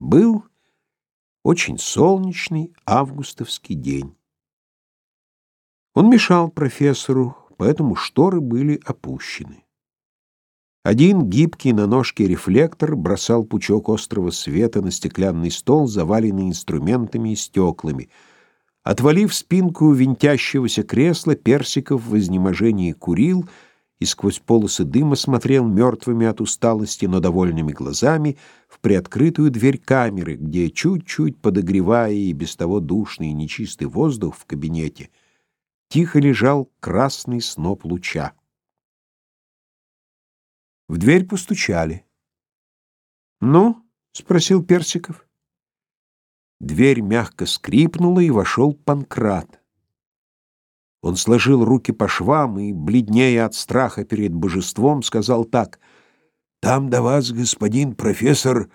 Был очень солнечный августовский день. Он мешал профессору, поэтому шторы были опущены. Один гибкий на ножке рефлектор бросал пучок острого света на стеклянный стол, заваленный инструментами и стеклами. Отвалив спинку винтящегося кресла, Персиков в изнеможении курил — и сквозь полосы дыма смотрел мертвыми от усталости, но довольными глазами в приоткрытую дверь камеры, где, чуть-чуть подогревая и без того душный и нечистый воздух в кабинете, тихо лежал красный сноп луча. В дверь постучали. «Ну?» — спросил Персиков. Дверь мягко скрипнула, и вошел Панкрат. Он сложил руки по швам и, бледнее от страха перед божеством, сказал так: "Там до вас, господин профессор,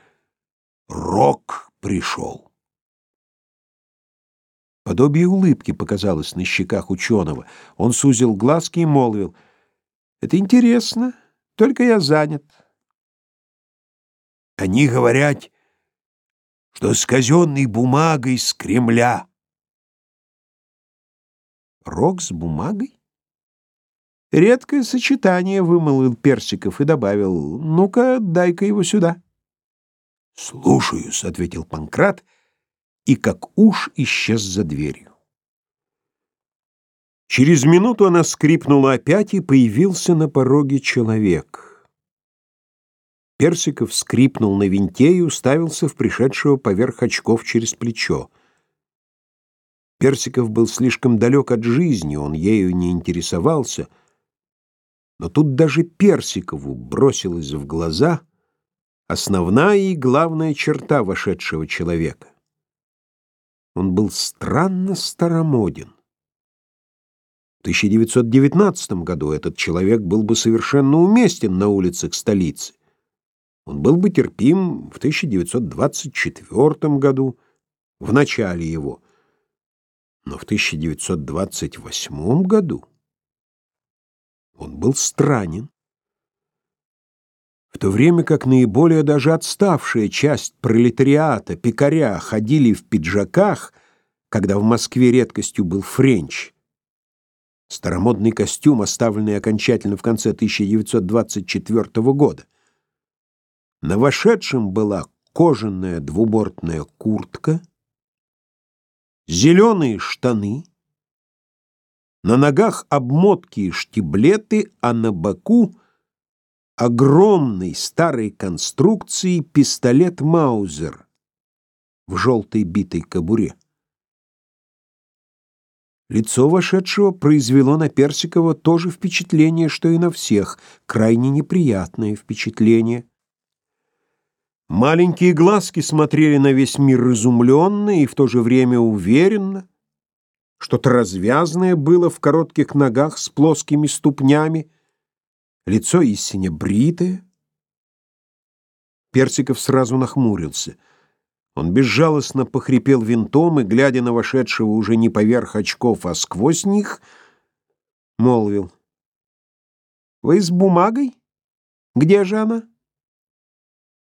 Рок пришел». Подобие улыбки показалось на щеках ученого. Он сузил глазки и молвил: "Это интересно, только я занят". Они говорят, что с казенной бумагой с Кремля Рог с бумагой? Редкое сочетание, вымолвил Персиков и добавил: "Ну-ка, дай-ка его сюда". "Слушаюсь", ответил Панкрат, и как уж исчез за дверью. Через минуту она скрипнула опять, и появился на пороге человек. Персиков скрипнул на винте и уставился в пришедшего поверх очков через плечо. Персиков был слишком далек от жизни, он ею не интересовался. Но тут даже Персикову бросилась в глаза основная и главная черта вошедшего человека. Он был странно старомоден. В 1919 году этот человек был бы совершенно уместен на улицах столицы. Он был бы терпим в 1924 году, в начале его. Но в 1928 году он был странен. В то время как наиболее даже отставшая часть пролетариата, пекаря, ходили в пиджаках, когда в Москве редкостью был френч, старомодный костюм, оставленный окончательно в конце 1924 года, на вошедшем была кожаная двубортная куртка — зеленые штаны, на ногах обмотки и штиблеты, а на боку огромной старой конструкции пистолет Маузер в желтой битой кобуре. Лицо вошедшего произвело на Персикова то же впечатление, что и на всех, крайне неприятное впечатление. Маленькие глазки смотрели на весь мир изумленно и в то же время уверенно. Что-то развязное было в коротких ногах с плоскими ступнями, лицо истинно бритое. Персиков сразу нахмурился. Он безжалостно похрипел винтом и, глядя на вошедшего уже не поверх очков, а сквозь них, молвил. «Вы с бумагой? Где же она?»